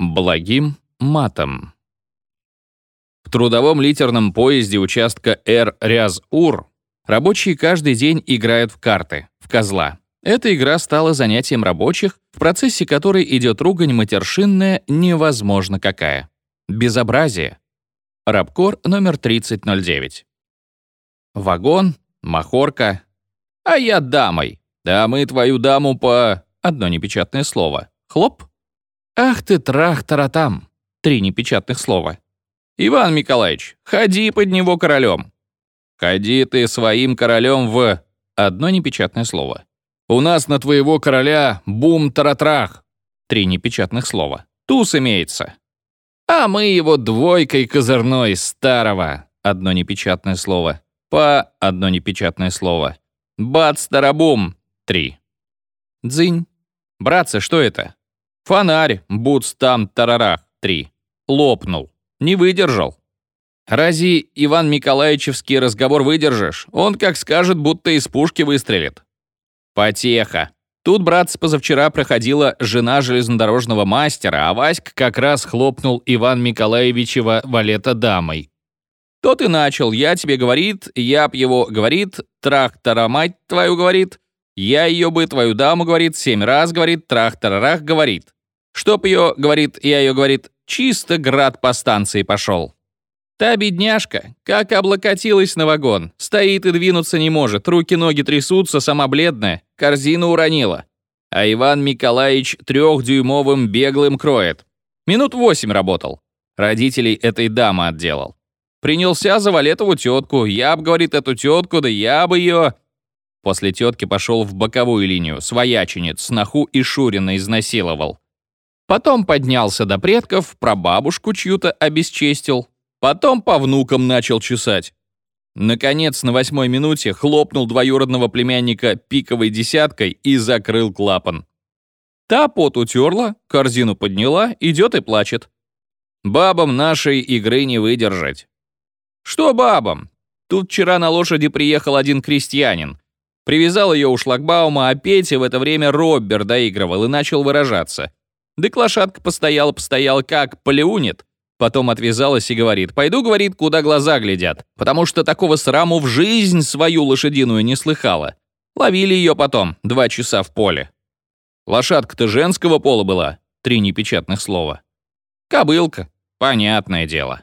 Благим матом. В трудовом литерном поезде участка Р-Ряз-Ур рабочие каждый день играют в карты, в козла. Эта игра стала занятием рабочих, в процессе которой идет ругань матершинная невозможно какая. Безобразие. Рабкор номер 3009. Вагон, махорка. А я дамой. Да мы твою даму по... Одно непечатное слово. Хлоп. Ах ты трах-таратам. Три непечатных слова. Иван Николаевич, ходи под него королем. Ходи ты своим королем в... Одно непечатное слово. У нас на твоего короля бум-таратрах. Три непечатных слова. Туз имеется. А мы его двойкой козырной старого. Одно непечатное слово. По одно непечатное слово. Бац-тарабум. Три. Дзынь. Братцы, что это? Фонарь, буц там тарарах. Три. Лопнул. Не выдержал. Рази Иван Николаевичевский разговор выдержишь? Он как скажет, будто из пушки выстрелит. Потеха. Тут, братцы, позавчера проходила жена железнодорожного мастера, а Васька как раз хлопнул Иван Николаевичева валета дамой. Тот и начал. Я тебе, говорит, я б его, говорит, трактора мать твою, говорит. Я ее бы, твою даму, говорит, семь раз, говорит, трах-тарарах, говорит. Чтоб ее, говорит, я ее, говорит, чисто град по станции пошел. Та бедняжка, как облокотилась на вагон, стоит и двинуться не может, руки-ноги трясутся, сама бледная, корзину уронила. А Иван Николаевич трехдюймовым беглым кроет. Минут восемь работал. Родителей этой дамы отделал. Принялся за Валетову тетку. Я б, говорит, эту тетку, да я бы ее... После тетки пошел в боковую линию, свояченец, сноху и Шурина изнасиловал. Потом поднялся до предков, прабабушку чью-то обесчестил. Потом по внукам начал чесать. Наконец, на восьмой минуте хлопнул двоюродного племянника пиковой десяткой и закрыл клапан. Та пот утерла, корзину подняла, идет и плачет. Бабам нашей игры не выдержать. Что бабам? Тут вчера на лошади приехал один крестьянин. Привязал ее у шлагбаума, а Петя в это время Роббер доигрывал и начал выражаться. Дык лошадка постояла-постояла как, полеунет. Потом отвязалась и говорит, «Пойду, — говорит, — куда глаза глядят, потому что такого сраму в жизнь свою лошадиную не слыхала. Ловили ее потом, два часа в поле. Лошадка-то женского пола была, три непечатных слова. Кобылка, понятное дело.